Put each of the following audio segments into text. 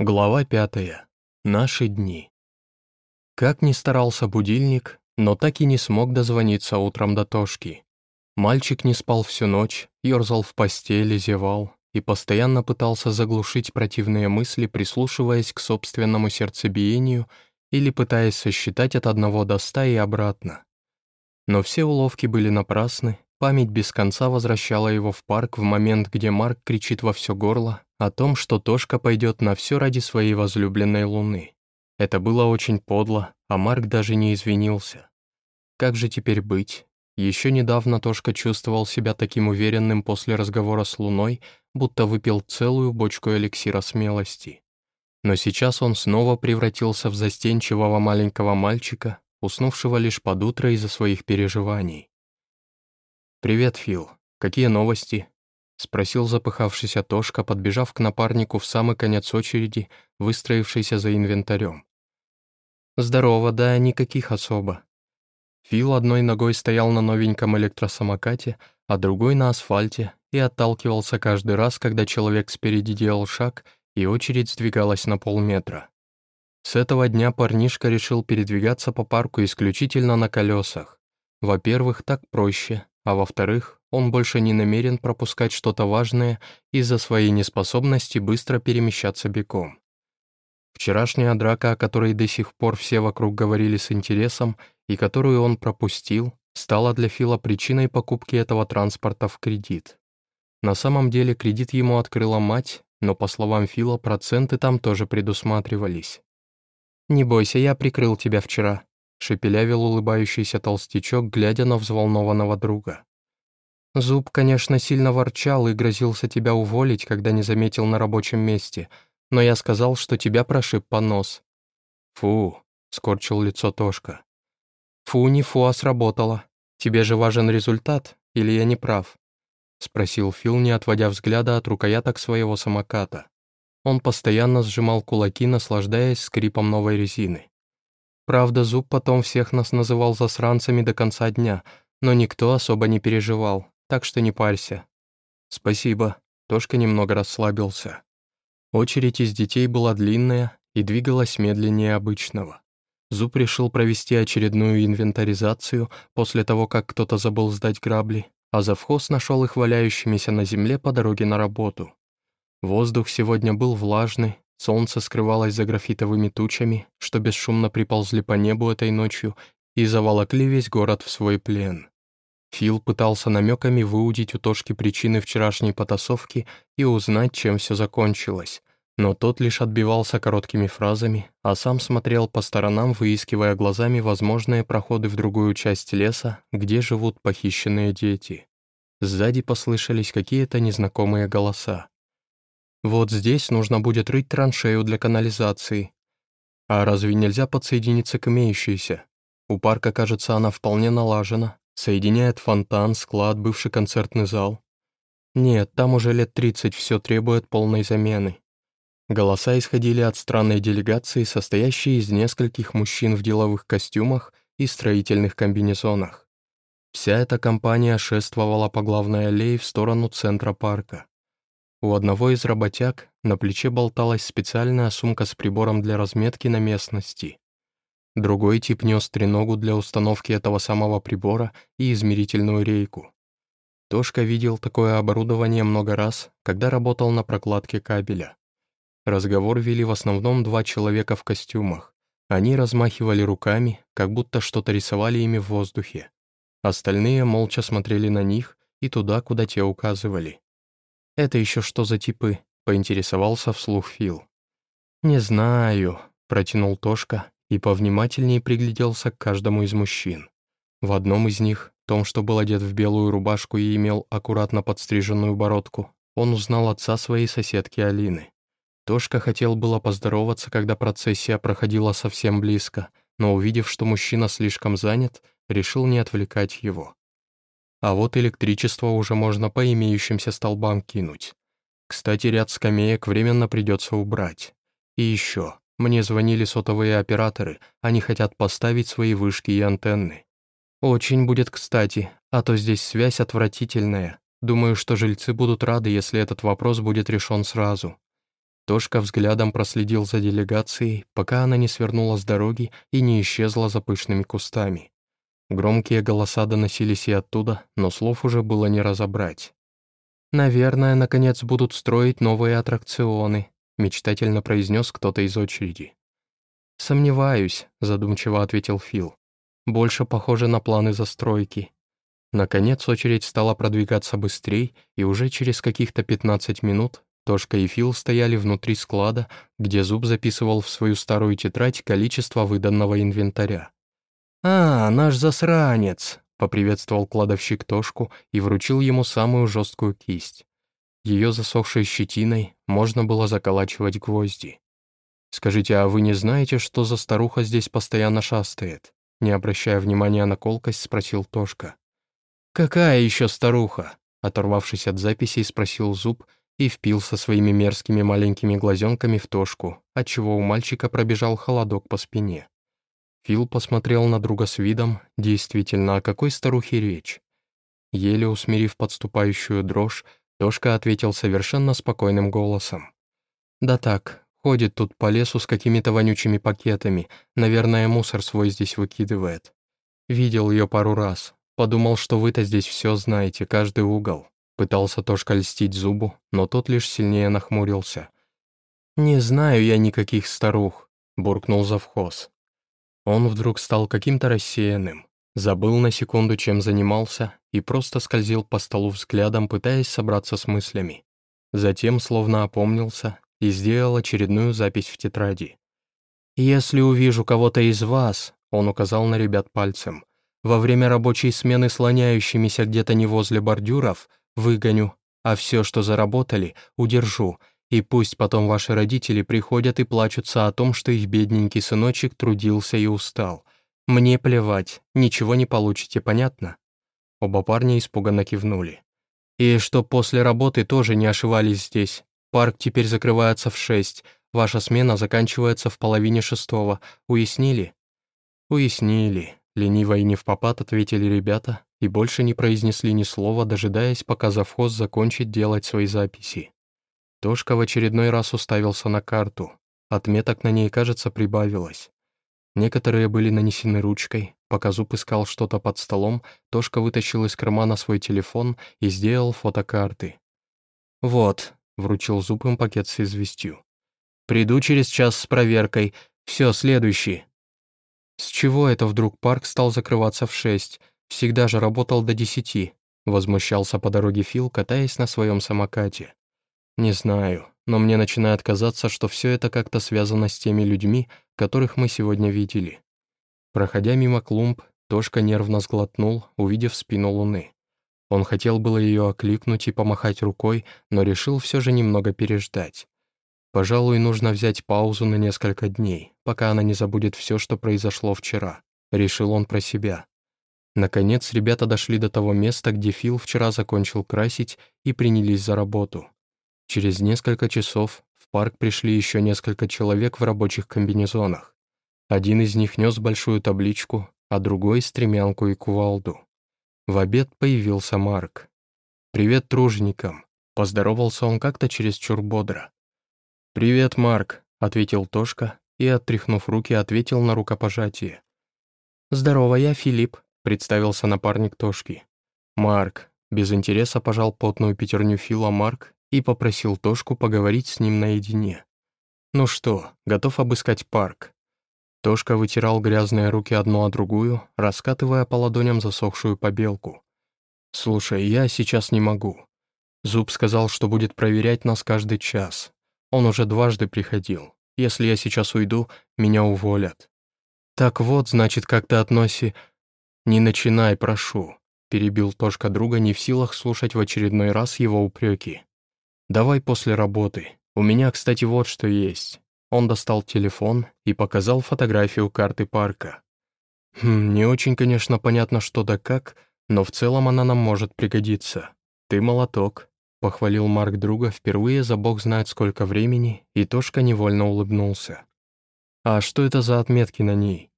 Глава пятая. Наши дни. Как ни старался будильник, но так и не смог дозвониться утром до Тошки. Мальчик не спал всю ночь, ерзал в постели, зевал и постоянно пытался заглушить противные мысли, прислушиваясь к собственному сердцебиению или пытаясь сосчитать от одного до ста и обратно. Но все уловки были напрасны, память без конца возвращала его в парк в момент, где Марк кричит во все горло о том, что Тошка пойдет на все ради своей возлюбленной Луны. Это было очень подло, а Марк даже не извинился. Как же теперь быть? Еще недавно Тошка чувствовал себя таким уверенным после разговора с Луной, будто выпил целую бочку эликсира смелости. Но сейчас он снова превратился в застенчивого маленького мальчика, уснувшего лишь под утро из-за своих переживаний. «Привет, Фил. Какие новости?» — спросил запыхавшийся Тошка, подбежав к напарнику в самый конец очереди, выстроившийся за инвентарем. «Здорово, да никаких особо». Фил одной ногой стоял на новеньком электросамокате, а другой на асфальте и отталкивался каждый раз, когда человек спереди делал шаг, и очередь сдвигалась на полметра. С этого дня парнишка решил передвигаться по парку исключительно на колесах. Во-первых, так проще, а во-вторых, он больше не намерен пропускать что-то важное из-за своей неспособности быстро перемещаться бегом. Вчерашняя драка, о которой до сих пор все вокруг говорили с интересом и которую он пропустил, стала для Фила причиной покупки этого транспорта в кредит. На самом деле кредит ему открыла мать, но, по словам Фила, проценты там тоже предусматривались. «Не бойся, я прикрыл тебя вчера», — шепелявил улыбающийся толстячок, глядя на взволнованного друга. Зуб, конечно, сильно ворчал и грозился тебя уволить, когда не заметил на рабочем месте, но я сказал, что тебя прошиб понос». «Фу», — скорчил лицо Тошка. «Фу, не фу, а сработало. Тебе же важен результат, или я не прав?» — спросил Фил, не отводя взгляда от рукояток своего самоката. Он постоянно сжимал кулаки, наслаждаясь скрипом новой резины. Правда, Зуб потом всех нас называл засранцами до конца дня, но никто особо не переживал, так что не парься». «Спасибо», — Тошка немного расслабился. Очередь из детей была длинная и двигалась медленнее обычного. Зуб решил провести очередную инвентаризацию после того, как кто-то забыл сдать грабли, а завхоз нашел их валяющимися на земле по дороге на работу. Воздух сегодня был влажный, солнце скрывалось за графитовыми тучами, что бесшумно приползли по небу этой ночью и заволокли весь город в свой плен. Фил пытался намеками выудить у Тошки причины вчерашней потасовки и узнать, чем все закончилось, но тот лишь отбивался короткими фразами, а сам смотрел по сторонам, выискивая глазами возможные проходы в другую часть леса, где живут похищенные дети. Сзади послышались какие-то незнакомые голоса. «Вот здесь нужно будет рыть траншею для канализации. А разве нельзя подсоединиться к имеющейся? У парка, кажется, она вполне налажена, Соединяет фонтан, склад, бывший концертный зал. Нет, там уже лет 30 все требует полной замены. Голоса исходили от странной делегации, состоящей из нескольких мужчин в деловых костюмах и строительных комбинезонах. Вся эта компания шествовала по главной аллее в сторону центра парка. У одного из работяг на плече болталась специальная сумка с прибором для разметки на местности. Другой тип нес треногу для установки этого самого прибора и измерительную рейку. Тошка видел такое оборудование много раз, когда работал на прокладке кабеля. Разговор вели в основном два человека в костюмах. Они размахивали руками, как будто что-то рисовали ими в воздухе. Остальные молча смотрели на них и туда, куда те указывали. «Это еще что за типы?» — поинтересовался вслух Фил. «Не знаю», — протянул Тошка и повнимательнее пригляделся к каждому из мужчин. В одном из них, том, что был одет в белую рубашку и имел аккуратно подстриженную бородку, он узнал отца своей соседки Алины. Тошка хотел было поздороваться, когда процессия проходила совсем близко, но увидев, что мужчина слишком занят, решил не отвлекать его. А вот электричество уже можно по имеющимся столбам кинуть. Кстати, ряд скамеек временно придется убрать. И еще, мне звонили сотовые операторы, они хотят поставить свои вышки и антенны. Очень будет кстати, а то здесь связь отвратительная. Думаю, что жильцы будут рады, если этот вопрос будет решен сразу. Тошка взглядом проследил за делегацией, пока она не свернула с дороги и не исчезла за пышными кустами. Громкие голоса доносились и оттуда, но слов уже было не разобрать. «Наверное, наконец будут строить новые аттракционы», мечтательно произнес кто-то из очереди. «Сомневаюсь», — задумчиво ответил Фил. «Больше похоже на планы застройки». Наконец очередь стала продвигаться быстрее, и уже через каких-то 15 минут Тошка и Фил стояли внутри склада, где Зуб записывал в свою старую тетрадь количество выданного инвентаря. «А, наш засранец!» — поприветствовал кладовщик Тошку и вручил ему самую жесткую кисть. Ее засохшей щетиной можно было заколачивать гвозди. «Скажите, а вы не знаете, что за старуха здесь постоянно шастает?» Не обращая внимания на колкость, спросил Тошка. «Какая еще старуха?» Оторвавшись от записей, спросил Зуб и впился своими мерзкими маленькими глазенками в Тошку, отчего у мальчика пробежал холодок по спине. Фил посмотрел на друга с видом, действительно, о какой старухе речь. Еле усмирив подступающую дрожь, Тошка ответил совершенно спокойным голосом. «Да так, ходит тут по лесу с какими-то вонючими пакетами, наверное, мусор свой здесь выкидывает. Видел ее пару раз, подумал, что вы-то здесь все знаете, каждый угол». Пытался Тошка льстить зубу, но тот лишь сильнее нахмурился. «Не знаю я никаких старух», — буркнул завхоз. Он вдруг стал каким-то рассеянным, забыл на секунду, чем занимался, и просто скользил по столу взглядом, пытаясь собраться с мыслями. Затем словно опомнился и сделал очередную запись в тетради. «Если увижу кого-то из вас», — он указал на ребят пальцем, «во время рабочей смены слоняющимися где-то не возле бордюров, выгоню, а все, что заработали, удержу, и пусть потом ваши родители приходят и плачутся о том, что их бедненький сыночек трудился и устал. Мне плевать, ничего не получите, понятно?» Оба парня испуганно кивнули. «И что после работы тоже не ошивались здесь. Парк теперь закрывается в шесть, ваша смена заканчивается в половине шестого. Уяснили?» «Уяснили», — лениво и не в попад ответили ребята и больше не произнесли ни слова, дожидаясь, пока завхоз закончит делать свои записи. Тошка в очередной раз уставился на карту. Отметок на ней, кажется, прибавилось. Некоторые были нанесены ручкой. Пока Зуб искал что-то под столом, Тошка вытащил из кармана свой телефон и сделал фотокарты. «Вот», — вручил Зуб им пакет с известью. «Приду через час с проверкой. Все, следующий». «С чего это вдруг парк стал закрываться в шесть? Всегда же работал до десяти», — возмущался по дороге Фил, катаясь на своем самокате. Не знаю, но мне начинает казаться, что все это как-то связано с теми людьми, которых мы сегодня видели. Проходя мимо клумб, Тошка нервно сглотнул, увидев спину Луны. Он хотел было ее окликнуть и помахать рукой, но решил все же немного переждать. Пожалуй, нужно взять паузу на несколько дней, пока она не забудет все, что произошло вчера. Решил он про себя. Наконец, ребята дошли до того места, где Фил вчера закончил красить и принялись за работу. Через несколько часов в парк пришли еще несколько человек в рабочих комбинезонах. Один из них нес большую табличку, а другой — стремянку и кувалду. В обед появился Марк. «Привет труженикам!» — поздоровался он как-то чересчур бодро. «Привет, Марк!» — ответил Тошка и, оттряхнув руки, ответил на рукопожатие. «Здорово, я Филипп», — представился напарник Тошки. «Марк», — без интереса пожал потную пятерню Фила Марк и попросил Тошку поговорить с ним наедине. «Ну что, готов обыскать парк?» Тошка вытирал грязные руки одну о другую, раскатывая по ладоням засохшую побелку. «Слушай, я сейчас не могу. Зуб сказал, что будет проверять нас каждый час. Он уже дважды приходил. Если я сейчас уйду, меня уволят». «Так вот, значит, как ты относи...» «Не начинай, прошу», — перебил Тошка друга, не в силах слушать в очередной раз его упреки. «Давай после работы. У меня, кстати, вот что есть». Он достал телефон и показал фотографию карты парка. «Хм, не очень, конечно, понятно, что да как, но в целом она нам может пригодиться. Ты молоток», — похвалил Марк друга впервые за бог знает сколько времени, и Тошка невольно улыбнулся. «А что это за отметки на ней?»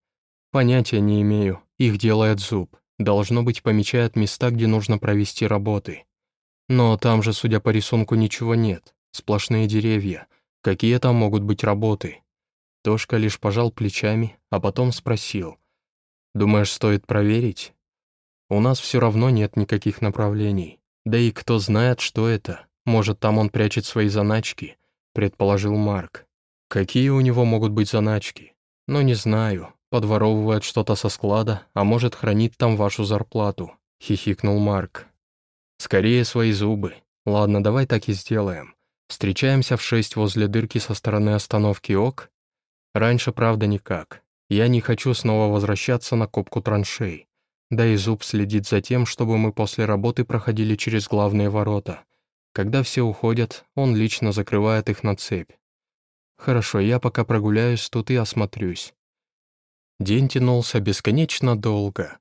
«Понятия не имею. Их делает зуб. Должно быть, помечает места, где нужно провести работы. Но там же, судя по рисунку, ничего нет. Сплошные деревья. Какие там могут быть работы?» Тошка лишь пожал плечами, а потом спросил. «Думаешь, стоит проверить? У нас все равно нет никаких направлений. Да и кто знает, что это. Может, там он прячет свои заначки», — предположил Марк. «Какие у него могут быть заначки? Ну, не знаю. Подворовывает что-то со склада, а может, хранит там вашу зарплату», — хихикнул Марк. «Скорее свои зубы. Ладно, давай так и сделаем. Встречаемся в шесть возле дырки со стороны остановки ОК Раньше, правда, никак. Я не хочу снова возвращаться на копку траншей. Да и Зуб следит за тем, чтобы мы после работы проходили через главные ворота. Когда все уходят, он лично закрывает их на цепь. Хорошо, я пока прогуляюсь тут и осмотрюсь. День тянулся бесконечно долго.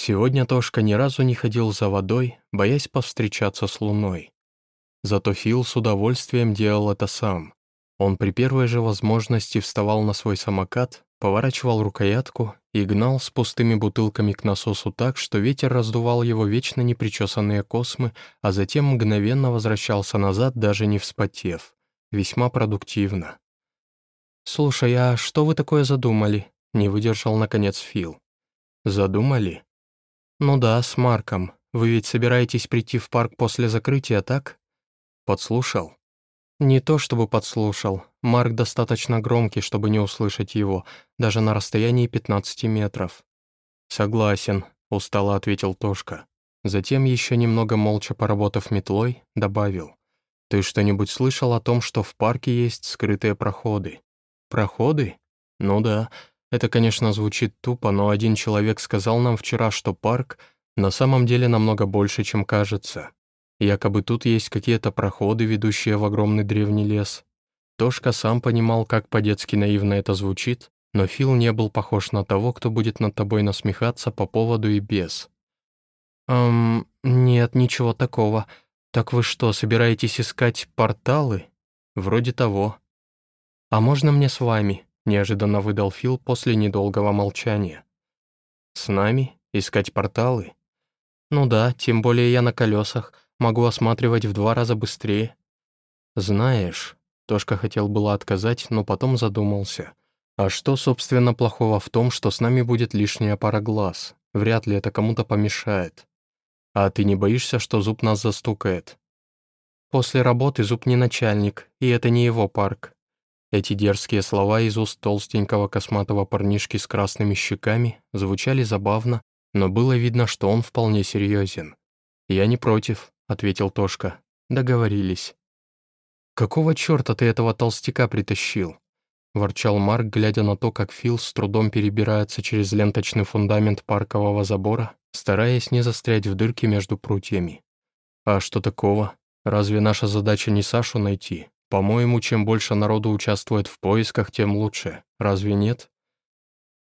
Сегодня Тошка ни разу не ходил за водой, боясь повстречаться с луной. Зато Фил с удовольствием делал это сам. Он при первой же возможности вставал на свой самокат, поворачивал рукоятку и гнал с пустыми бутылками к насосу так, что ветер раздувал его вечно непричесанные космы, а затем мгновенно возвращался назад, даже не вспотев. Весьма продуктивно. «Слушай, а что вы такое задумали?» — не выдержал, наконец, Фил. «Задумали?» «Ну да, с Марком. Вы ведь собираетесь прийти в парк после закрытия, так?» «Подслушал?» Не то чтобы подслушал. Марк достаточно громкий, чтобы не услышать его, даже на расстоянии 15 метров. «Согласен», — устало ответил Тошка. Затем, еще немного молча поработав метлой, добавил. «Ты что-нибудь слышал о том, что в парке есть скрытые проходы?» «Проходы? Ну да. Это, конечно, звучит тупо, но один человек сказал нам вчера, что парк на самом деле намного больше, чем кажется. Якобы тут есть какие-то проходы, ведущие в огромный древний лес. Тошка сам понимал, как по-детски наивно это звучит, но Фил не был похож на того, кто будет над тобой насмехаться по поводу и без. «Эм, нет, ничего такого. Так вы что, собираетесь искать порталы?» «Вроде того». «А можно мне с вами?» — неожиданно выдал Фил после недолгого молчания. «С нами? Искать порталы?» «Ну да, тем более я на колесах. Могу осматривать в два раза быстрее». «Знаешь...» — Тошка хотел было отказать, но потом задумался. «А что, собственно, плохого в том, что с нами будет лишняя пара глаз? Вряд ли это кому-то помешает. А ты не боишься, что зуб нас застукает?» «После работы зуб не начальник, и это не его парк». Эти дерзкие слова из уст толстенького косматого парнишки с красными щеками звучали забавно, но было видно, что он вполне серьезен. «Я не против», — ответил Тошка. «Договорились». «Какого черта ты этого толстяка притащил?» — ворчал Марк, глядя на то, как Фил с трудом перебирается через ленточный фундамент паркового забора, стараясь не застрять в дырке между прутьями. «А что такого? Разве наша задача не Сашу найти? По-моему, чем больше народу участвует в поисках, тем лучше. Разве нет?»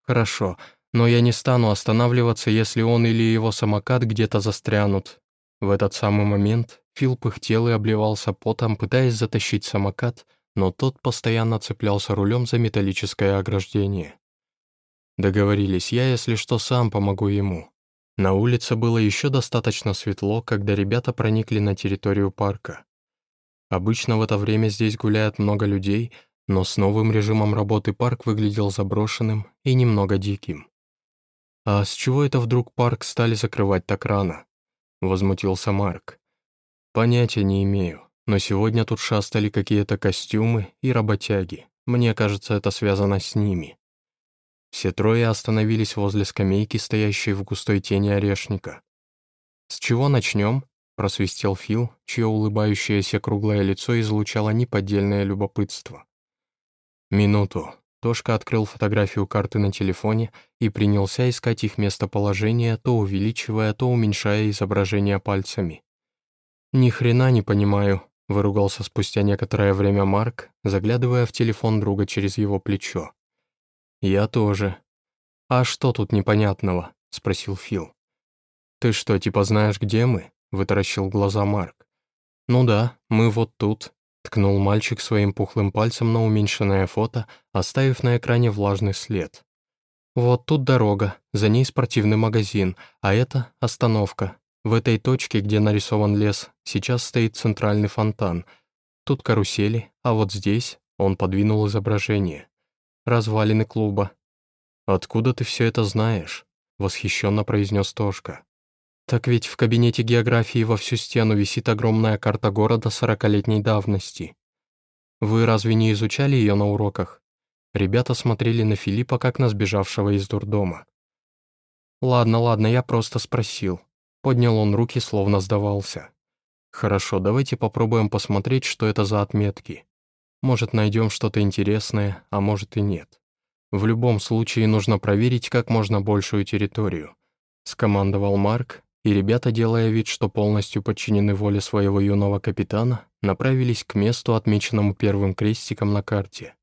«Хорошо, но я не стану останавливаться, если он или его самокат где-то застрянут. В этот самый момент Фил пыхтел и обливался потом, пытаясь затащить самокат, но тот постоянно цеплялся рулем за металлическое ограждение. Договорились, я, если что, сам помогу ему. На улице было еще достаточно светло, когда ребята проникли на территорию парка. Обычно в это время здесь гуляет много людей, но с новым режимом работы парк выглядел заброшенным и немного диким. А с чего это вдруг парк стали закрывать так рано? — возмутился Марк. «Понятия не имею, но сегодня тут шастали какие-то костюмы и работяги. Мне кажется, это связано с ними». Все трое остановились возле скамейки, стоящей в густой тени орешника. «С чего начнем?» — просвистел Фил, чье улыбающееся круглое лицо излучало неподдельное любопытство. «Минуту», Тошка открыл фотографию карты на телефоне и принялся искать их местоположение, то увеличивая, то уменьшая изображение пальцами. «Ни хрена не понимаю», — выругался спустя некоторое время Марк, заглядывая в телефон друга через его плечо. «Я тоже». «А что тут непонятного?» — спросил Фил. «Ты что, типа знаешь, где мы?» — вытаращил глаза Марк. «Ну да, мы вот тут», Ткнул мальчик своим пухлым пальцем на уменьшенное фото, оставив на экране влажный след. «Вот тут дорога, за ней спортивный магазин, а это остановка. В этой точке, где нарисован лес, сейчас стоит центральный фонтан. Тут карусели, а вот здесь Он подвинул изображение. «Развалины клуба». «Откуда ты все это знаешь?» — восхищенно произнес Тошка. «Так ведь в кабинете географии во всю стену висит огромная карта города сорокалетней давности. Вы разве не изучали ее на уроках?» Ребята смотрели на Филиппа, как на сбежавшего из дурдома. «Ладно, ладно, я просто спросил». Поднял он руки, словно сдавался. «Хорошо, давайте попробуем посмотреть, что это за отметки. Может, найдем что-то интересное, а может и нет. В любом случае нужно проверить как можно большую территорию», — скомандовал Марк, и ребята, делая вид, что полностью подчинены воле своего юного капитана, направились к месту, отмеченному первым крестиком на карте.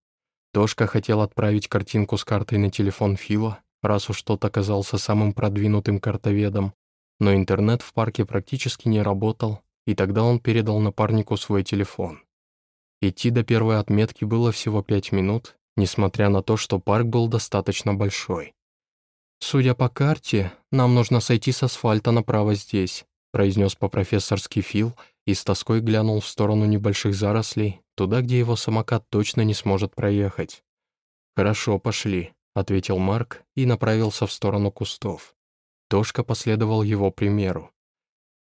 Тошка хотел отправить картинку с картой на телефон Фила, раз уж тот оказался самым продвинутым картоведом, но интернет в парке практически не работал, и тогда он передал напарнику свой телефон. Идти до первой отметки было всего пять минут, несмотря на то, что парк был достаточно большой. «Судя по карте, нам нужно сойти с асфальта направо здесь», произнес по-профессорски Фил и с тоской глянул в сторону небольших зарослей, туда, где его самокат точно не сможет проехать. «Хорошо, пошли», — ответил Марк и направился в сторону кустов. Тошка последовал его примеру.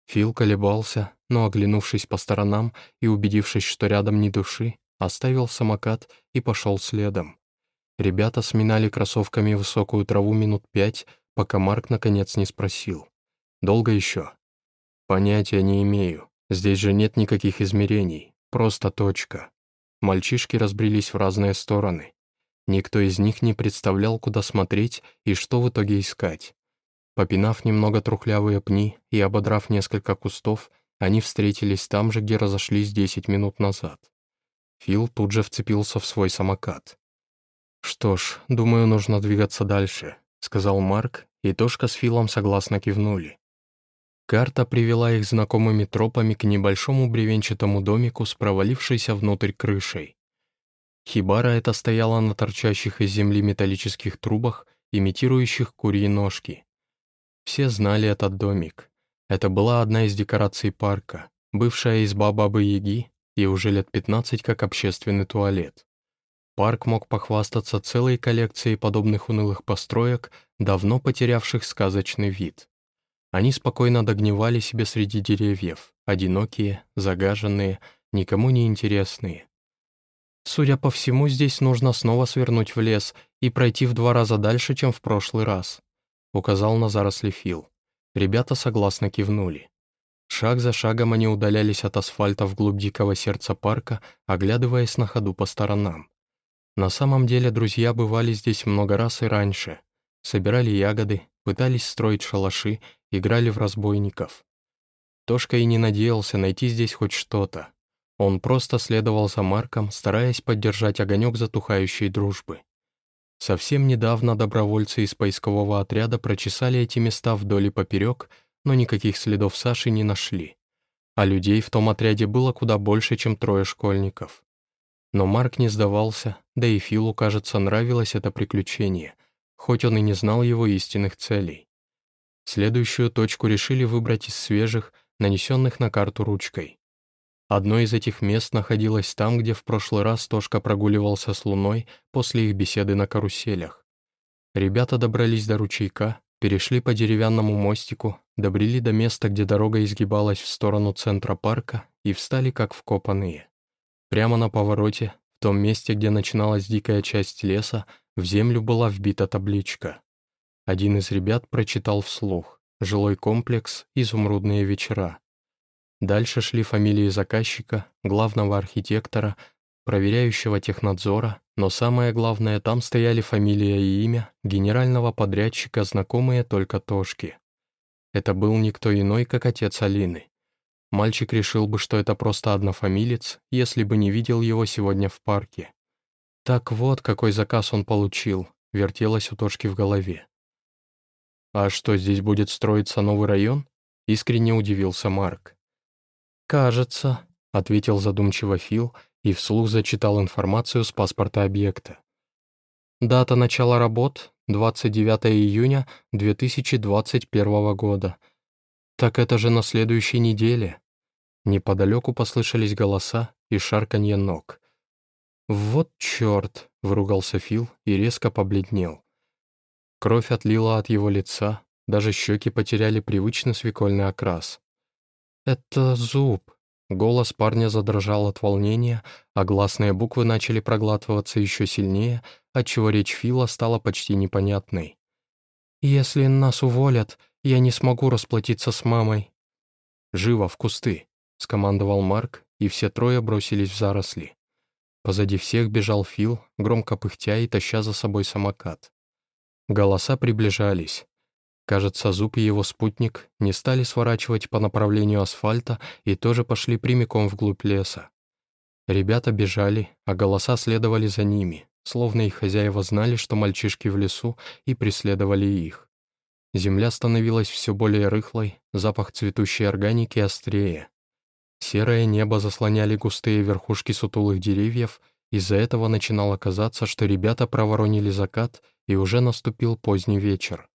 Фил колебался, но, оглянувшись по сторонам и убедившись, что рядом ни души, оставил самокат и пошел следом. Ребята сминали кроссовками высокую траву минут пять, пока Марк наконец не спросил. «Долго еще?» «Понятия не имею. Здесь же нет никаких измерений. Просто точка». Мальчишки разбрелись в разные стороны. Никто из них не представлял, куда смотреть и что в итоге искать. Попинав немного трухлявые пни и ободрав несколько кустов, они встретились там же, где разошлись 10 минут назад. Фил тут же вцепился в свой самокат. «Что ж, думаю, нужно двигаться дальше», — сказал Марк, и Тошка с Филом согласно кивнули. Карта привела их знакомыми тропами к небольшому бревенчатому домику с провалившейся внутрь крышей. Хибара эта стояла на торчащих из земли металлических трубах, имитирующих курьи ножки. Все знали этот домик. Это была одна из декораций парка, бывшая изба Бабы-Яги и уже лет 15 как общественный туалет. Парк мог похвастаться целой коллекцией подобных унылых построек, давно потерявших сказочный вид. Они спокойно догнивали себе среди деревьев, одинокие, загаженные, никому не интересные. Судя по всему, здесь нужно снова свернуть в лес и пройти в два раза дальше, чем в прошлый раз», — указал на заросли Фил. Ребята согласно кивнули. Шаг за шагом они удалялись от асфальта вглубь дикого сердца парка, оглядываясь на ходу по сторонам. На самом деле друзья бывали здесь много раз и раньше. Собирали ягоды, пытались строить шалаши, играли в разбойников. Тошка и не надеялся найти здесь хоть что-то. Он просто следовал за Марком, стараясь поддержать огонек затухающей дружбы. Совсем недавно добровольцы из поискового отряда прочесали эти места вдоль и поперек, но никаких следов Саши не нашли. А людей в том отряде было куда больше, чем трое школьников. Но Марк не сдавался, да и Филу, кажется, нравилось это приключение, хоть он и не знал его истинных целей. Следующую точку решили выбрать из свежих, нанесенных на карту ручкой. Одно из этих мест находилось там, где в прошлый раз Тошка прогуливался с Луной после их беседы на каруселях. Ребята добрались до ручейка, перешли по деревянному мостику, добрели до места, где дорога изгибалась в сторону центра парка и встали как вкопанные. Прямо на повороте, том месте, где начиналась дикая часть леса, в землю была вбита табличка. Один из ребят прочитал вслух «Жилой комплекс. Изумрудные вечера». Дальше шли фамилии заказчика, главного архитектора, проверяющего технадзора, но самое главное, там стояли фамилия и имя генерального подрядчика, знакомые только Тошки. Это был никто иной, как отец Алины. Мальчик решил бы, что это просто однофамилец, если бы не видел его сегодня в парке. Так вот, какой заказ он получил, вертелось у Тошки в голове. «А что, здесь будет строиться новый район?» — искренне удивился Марк. «Кажется», — ответил задумчиво Фил и вслух зачитал информацию с паспорта объекта. Дата начала работ — 29 июня 2021 года. Так это же на следующей неделе. Неподалеку послышались голоса и шарканье ног. «Вот черт!» — выругался Фил и резко побледнел. Кровь отлила от его лица, даже щеки потеряли привычный свекольный окрас. «Это зуб!» Голос парня задрожал от волнения, а гласные буквы начали проглатываться еще сильнее, отчего речь Фила стала почти непонятной. «Если нас уволят, я не смогу расплатиться с мамой». «Живо, в кусты!» — скомандовал Марк, и все трое бросились в заросли. Позади всех бежал Фил, громко пыхтя и таща за собой самокат. Голоса приближались. Кажется, Зуб и его спутник не стали сворачивать по направлению асфальта и тоже пошли прямиком вглубь леса. Ребята бежали, а голоса следовали за ними, словно их хозяева знали, что мальчишки в лесу, и преследовали их. Земля становилась все более рыхлой, запах цветущей органики острее. Серое небо заслоняли густые верхушки сутулых деревьев, из-за этого начинало казаться, что ребята проворонили закат, и уже наступил поздний вечер.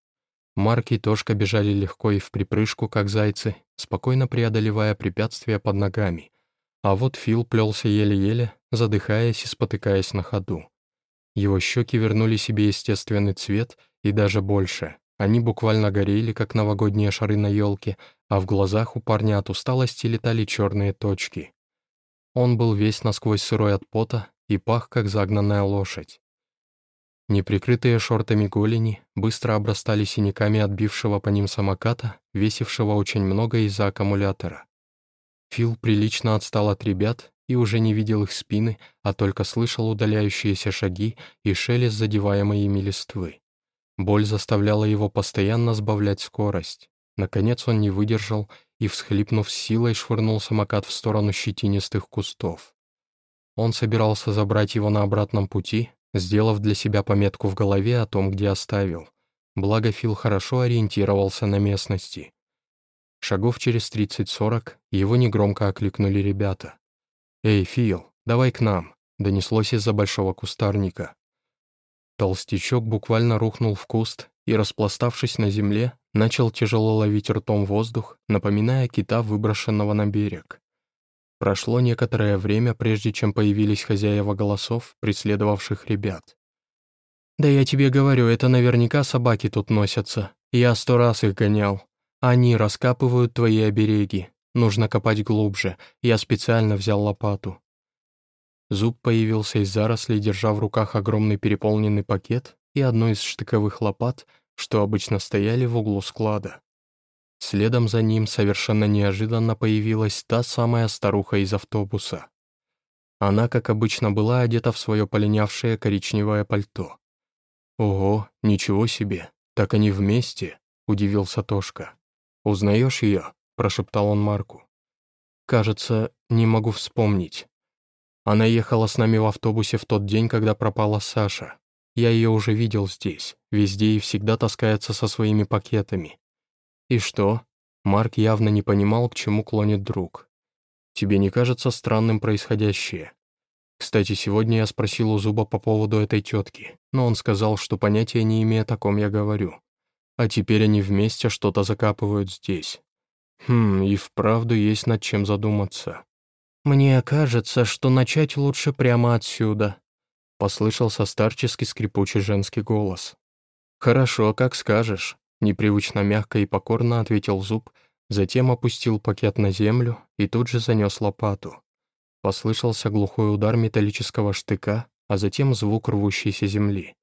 Марк и Тошка бежали легко и в припрыжку, как зайцы, спокойно преодолевая препятствия под ногами. А вот Фил плелся еле-еле, задыхаясь и спотыкаясь на ходу. Его щеки вернули себе естественный цвет и даже больше. Они буквально горели, как новогодние шары на елке, а в глазах у парня от усталости летали черные точки. Он был весь насквозь сырой от пота и пах, как загнанная лошадь. Неприкрытые шортами голени быстро обрастали синяками отбившего по ним самоката, весившего очень много из-за аккумулятора. Фил прилично отстал от ребят и уже не видел их спины, а только слышал удаляющиеся шаги и шелест задеваемой ими листвы. Боль заставляла его постоянно сбавлять скорость. Наконец он не выдержал и, всхлипнув силой, швырнул самокат в сторону щетинистых кустов. Он собирался забрать его на обратном пути, сделав для себя пометку в голове о том, где оставил. Благо Фил хорошо ориентировался на местности. Шагов через 30-40 его негромко окликнули ребята. «Эй, Фил, давай к нам», — донеслось из-за большого кустарника. Толстячок буквально рухнул в куст и, распластавшись на земле, начал тяжело ловить ртом воздух, напоминая кита, выброшенного на берег. Прошло некоторое время, прежде чем появились хозяева голосов, преследовавших ребят. «Да я тебе говорю, это наверняка собаки тут носятся. Я сто раз их гонял. Они раскапывают твои обереги. Нужно копать глубже. Я специально взял лопату. Зуб появился из зарослей, держа в руках огромный переполненный пакет и одну из штыковых лопат, что обычно стояли в углу склада. Следом за ним совершенно неожиданно появилась та самая старуха из автобуса. Она, как обычно, была одета в свое полинявшее коричневое пальто. «Ого, ничего себе, так они вместе», — удивился Тошка. «Узнаешь ее?» — прошептал он Марку. «Кажется, не могу вспомнить. Она ехала с нами в автобусе в тот день, когда пропала Саша. Я ее уже видел здесь, везде и всегда таскается со своими пакетами. И что? Марк явно не понимал, к чему клонит друг. Тебе не кажется странным происходящее? Кстати, сегодня я спросил у Зуба по поводу этой тетки, но он сказал, что понятия не имеет, о ком я говорю. А теперь они вместе что-то закапывают здесь. Хм, и вправду есть над чем задуматься. «Мне кажется, что начать лучше прямо отсюда», — послышался старческий скрипучий женский голос. «Хорошо, как скажешь», — непривычно мягко и покорно ответил Зуб, затем опустил пакет на землю и тут же занес лопату. Послышался глухой удар металлического штыка, а затем звук рвущейся земли.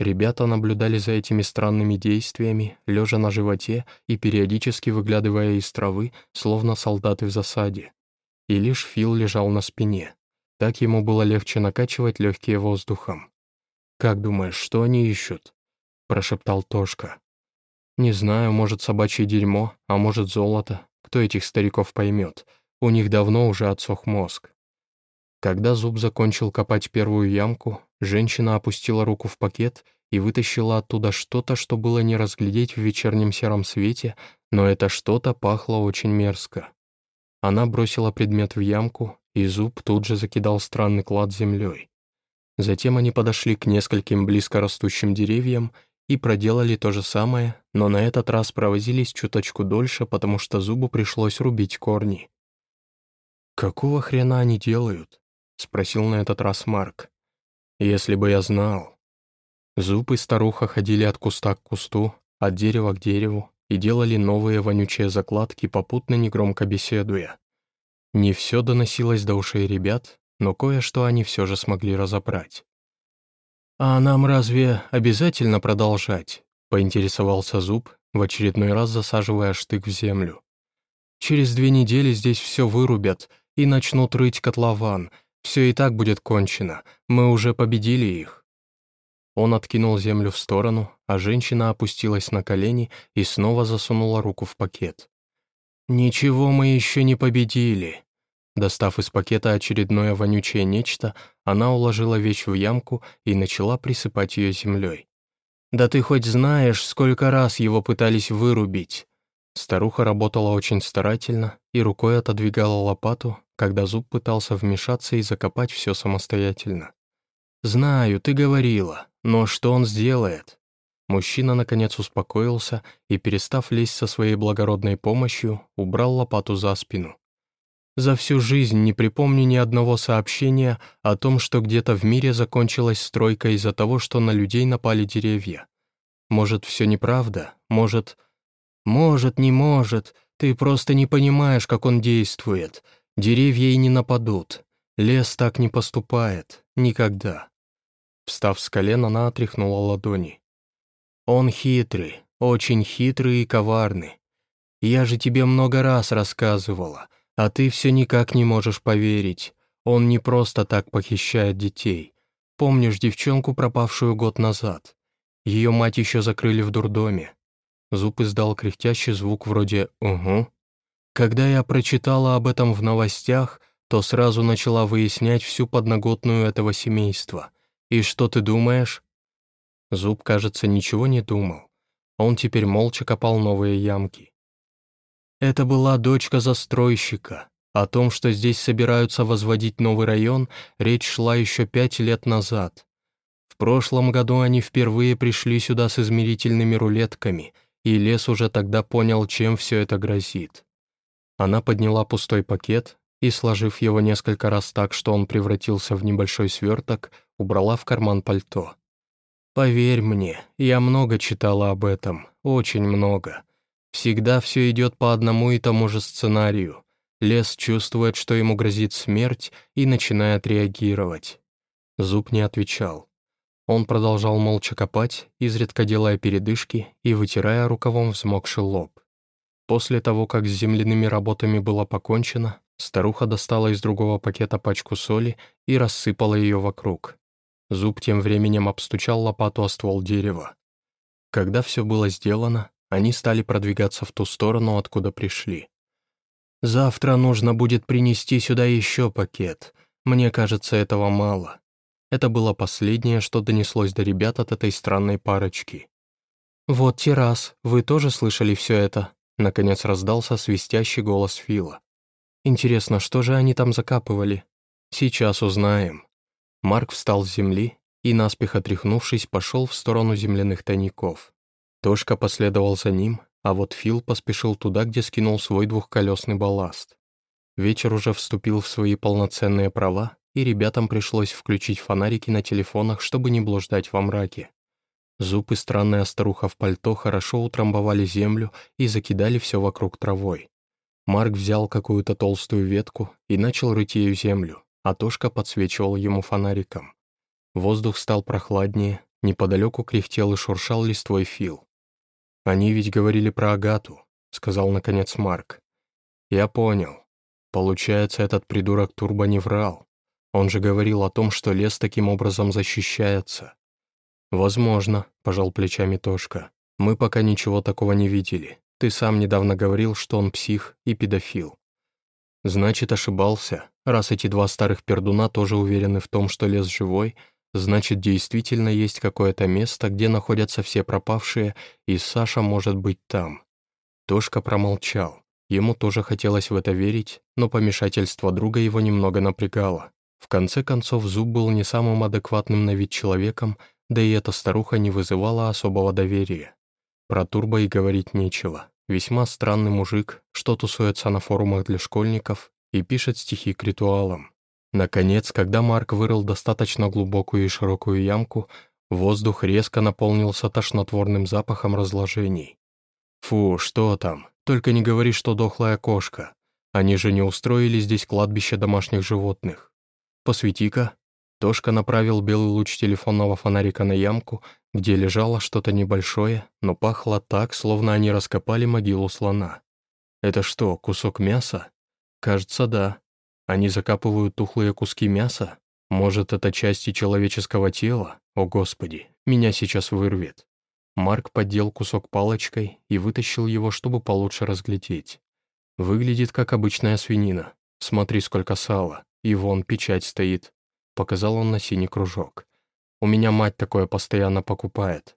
Ребята наблюдали за этими странными действиями, лежа на животе и периодически выглядывая из травы, словно солдаты в засаде и лишь Фил лежал на спине. Так ему было легче накачивать легкие воздухом. «Как думаешь, что они ищут?» — прошептал Тошка. «Не знаю, может, собачье дерьмо, а может, золото. Кто этих стариков поймет? У них давно уже отсох мозг». Когда Зуб закончил копать первую ямку, женщина опустила руку в пакет и вытащила оттуда что-то, что было не разглядеть в вечернем сером свете, но это что-то пахло очень мерзко. Она бросила предмет в ямку, и зуб тут же закидал странный клад землей. Затем они подошли к нескольким близко растущим деревьям и проделали то же самое, но на этот раз провозились чуточку дольше, потому что зубу пришлось рубить корни. «Какого хрена они делают?» — спросил на этот раз Марк. Если бы я знал. Зуб и старуха ходили от куста к кусту, от дерева к дереву и делали новые вонючие закладки, попутно негромко беседуя. Не все доносилось до ушей ребят, но кое-что они все же смогли разобрать. «А нам разве обязательно продолжать?» — поинтересовался Зуб, в очередной раз засаживая штык в землю. «Через две недели здесь все вырубят и начнут рыть котлован. Все и так будет кончено. Мы уже победили их». Он откинул землю в сторону, а женщина опустилась на колени и снова засунула руку в пакет. «Ничего мы еще не победили». Достав из пакета очередное вонючее нечто, она уложила вещь в ямку и начала присыпать ее землей. «Да ты хоть знаешь, сколько раз его пытались вырубить?» Старуха работала очень старательно и рукой отодвигала лопату, когда зуб пытался вмешаться и закопать все самостоятельно. «Знаю, ты говорила, но что он сделает?» Мужчина, наконец, успокоился и, перестав лезть со своей благородной помощью, убрал лопату за спину. За всю жизнь не припомню ни одного сообщения о том, что где-то в мире закончилась стройка из-за того, что на людей напали деревья. Может, все неправда? Может... Может, не может. Ты просто не понимаешь, как он действует. Деревья и не нападут. Лес так не поступает. Никогда. Встав с колен, она отряхнула ладони. Он хитрый, очень хитрый и коварный. Я же тебе много раз рассказывала — а ты все никак не можешь поверить. Он не просто так похищает детей. Помнишь девчонку, пропавшую год назад? Ее мать еще закрыли в дурдоме. Зуб издал кряхтящий звук вроде «Угу». Когда я прочитала об этом в новостях, то сразу начала выяснять всю подноготную этого семейства. И что ты думаешь? Зуб, кажется, ничего не думал. Он теперь молча копал новые ямки. Это была дочка застройщика. О том, что здесь собираются возводить новый район, речь шла еще пять лет назад. В прошлом году они впервые пришли сюда с измерительными рулетками, и лес уже тогда понял, чем все это грозит. Она подняла пустой пакет и, сложив его несколько раз так, что он превратился в небольшой сверток, убрала в карман пальто. «Поверь мне, я много читала об этом, очень много. Всегда все идет по одному и тому же сценарию. Лес чувствует, что ему грозит смерть, и начинает реагировать. Зуб не отвечал. Он продолжал молча копать, изредка делая передышки и вытирая рукавом взмокший лоб. После того, как с земляными работами было покончено, старуха достала из другого пакета пачку соли и рассыпала ее вокруг. Зуб тем временем обстучал лопату о ствол дерева. Когда все было сделано, они стали продвигаться в ту сторону, откуда пришли. «Завтра нужно будет принести сюда еще пакет. Мне кажется, этого мало». Это было последнее, что донеслось до ребят от этой странной парочки. «Вот террас, вы тоже слышали все это?» Наконец раздался свистящий голос Фила. «Интересно, что же они там закапывали?» «Сейчас узнаем». Марк встал с земли и, наспех отряхнувшись, пошел в сторону земляных тайников. Тошка последовал за ним, а вот Фил поспешил туда, где скинул свой двухколесный балласт. Вечер уже вступил в свои полноценные права, и ребятам пришлось включить фонарики на телефонах, чтобы не блуждать во мраке. Зуб и странная старуха в пальто хорошо утрамбовали землю и закидали все вокруг травой. Марк взял какую-то толстую ветку и начал рыть ею землю, а Тошка подсвечивал ему фонариком. Воздух стал прохладнее, неподалеку кряхтел и шуршал листвой Фил. «Они ведь говорили про Агату», — сказал наконец Марк. «Я понял. Получается, этот придурок Турбо не врал. Он же говорил о том, что лес таким образом защищается». «Возможно», — пожал плечами Тошка. «Мы пока ничего такого не видели. Ты сам недавно говорил, что он псих и педофил». «Значит, ошибался, раз эти два старых пердуна тоже уверены в том, что лес живой, Значит, действительно есть какое-то место, где находятся все пропавшие, и Саша может быть там. Тошка промолчал. Ему тоже хотелось в это верить, но помешательство друга его немного напрягало. В конце концов, Зуб был не самым адекватным на вид человеком, да и эта старуха не вызывала особого доверия. Про Турбо и говорить нечего. Весьма странный мужик, что тусуется на форумах для школьников и пишет стихи к ритуалам. Наконец, когда Марк вырыл достаточно глубокую и широкую ямку, воздух резко наполнился тошнотворным запахом разложений. «Фу, что там? Только не говори, что дохлая кошка. Они же не устроили здесь кладбище домашних животных. Посвети-ка». Тошка направил белый луч телефонного фонарика на ямку, где лежало что-то небольшое, но пахло так, словно они раскопали могилу слона. «Это что, кусок мяса?» «Кажется, да. Они закапывают тухлые куски мяса? Может, это части человеческого тела? О, Господи, меня сейчас вырвет». Марк поддел кусок палочкой и вытащил его, чтобы получше разглядеть. Выглядит как обычная свинина. Смотри, сколько сала. И вон печать стоит. Показал он на синий кружок. У меня мать такое постоянно покупает.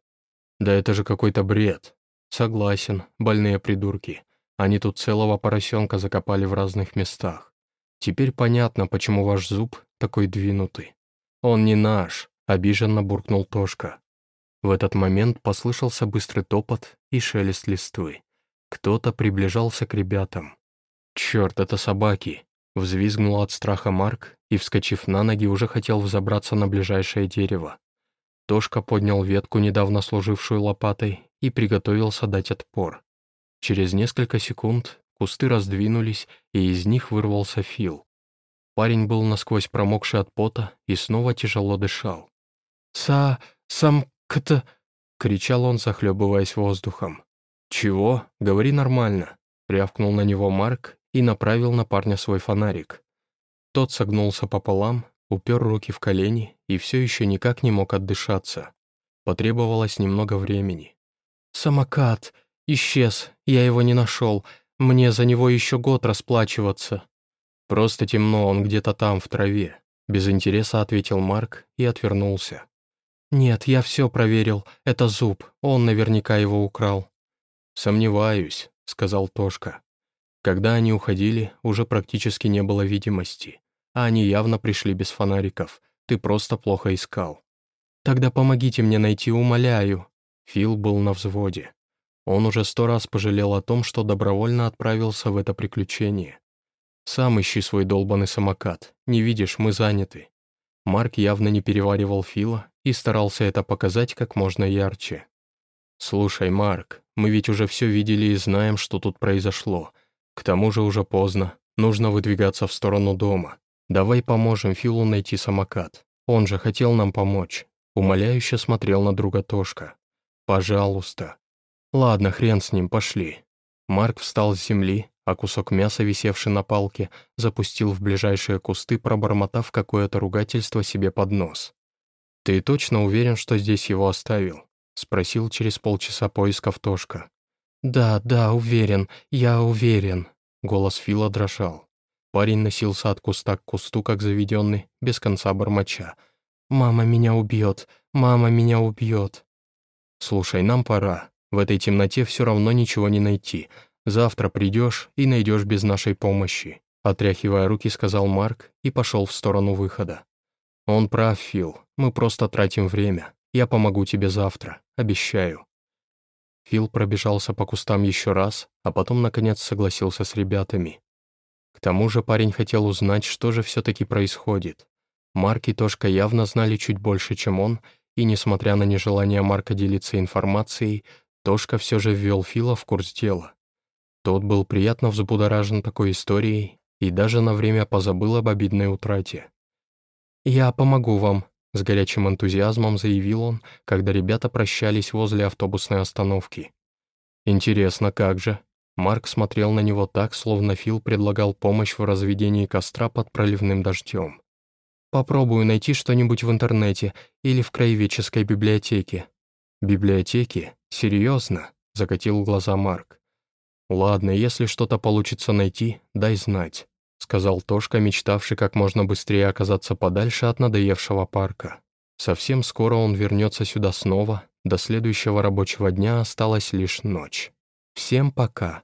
Да это же какой-то бред. Согласен, больные придурки. Они тут целого поросенка закопали в разных местах. Теперь понятно, почему ваш зуб такой двинутый. Он не наш, обиженно буркнул Тошка. В этот момент послышался быстрый топот и шелест листвы. Кто-то приближался к ребятам. «Черт, это собаки!» Взвизгнул от страха Марк и, вскочив на ноги, уже хотел взобраться на ближайшее дерево. Тошка поднял ветку, недавно служившую лопатой, и приготовился дать отпор. Через несколько секунд кусты раздвинулись, и из них вырвался Фил. Парень был насквозь промокший от пота и снова тяжело дышал. «Са... сам... кта...» — кричал он, захлебываясь воздухом. «Чего? Говори нормально», — рявкнул на него Марк и направил на парня свой фонарик. Тот согнулся пополам, упер руки в колени и все еще никак не мог отдышаться. Потребовалось немного времени. «Самокат! Исчез! Я его не нашел! Мне за него еще год расплачиваться!» «Просто темно, он где-то там, в траве», — без интереса ответил Марк и отвернулся. «Нет, я все проверил. Это зуб. Он наверняка его украл». «Сомневаюсь», — сказал Тошка. Когда они уходили, уже практически не было видимости, а они явно пришли без фонариков. Ты просто плохо искал. «Тогда помогите мне найти, умоляю». Фил был на взводе. Он уже сто раз пожалел о том, что добровольно отправился в это приключение. «Сам ищи свой долбанный самокат. Не видишь, мы заняты». Марк явно не переваривал Фила и старался это показать как можно ярче. «Слушай, Марк, мы ведь уже все видели и знаем, что тут произошло. К тому же уже поздно. Нужно выдвигаться в сторону дома. Давай поможем Филу найти самокат. Он же хотел нам помочь». Умоляюще смотрел на друга Тошка. «Пожалуйста». «Ладно, хрен с ним, пошли». Марк встал с земли, а кусок мяса, висевший на палке, запустил в ближайшие кусты, пробормотав какое-то ругательство себе под нос. «Ты точно уверен, что здесь его оставил?» — спросил через полчаса поисков Тошка. «Да, да, уверен, я уверен», — голос Фила дрожал. Парень носился от куста к кусту, как заведенный, без конца бормоча. «Мама меня убьет, мама меня убьет». «Слушай, нам пора. В этой темноте все равно ничего не найти. Завтра придешь и найдешь без нашей помощи», отряхивая руки, сказал Марк и пошел в сторону выхода. «Он прав, Фил. Мы просто тратим время. Я помогу тебе завтра, обещаю». Фил пробежался по кустам еще раз, а потом, наконец, согласился с ребятами. К тому же парень хотел узнать, что же все-таки происходит. Марк и Тошка явно знали чуть больше, чем он, и, несмотря на нежелание Марка делиться информацией, Тошка все же ввел Фила в курс дела. Тот был приятно взбудоражен такой историей и даже на время позабыл об обидной утрате. «Я помогу вам», с горячим энтузиазмом заявил он, когда ребята прощались возле автобусной остановки. «Интересно, как же?» Марк смотрел на него так, словно Фил предлагал помощь в разведении костра под проливным дождем. «Попробую найти что-нибудь в интернете или в краеведческой библиотеке». «Библиотеки? Серьезно?» — закатил глаза Марк. «Ладно, если что-то получится найти, дай знать. — сказал Тошка, мечтавший как можно быстрее оказаться подальше от надоевшего парка. Совсем скоро он вернется сюда снова, до следующего рабочего дня осталась лишь ночь. Всем пока.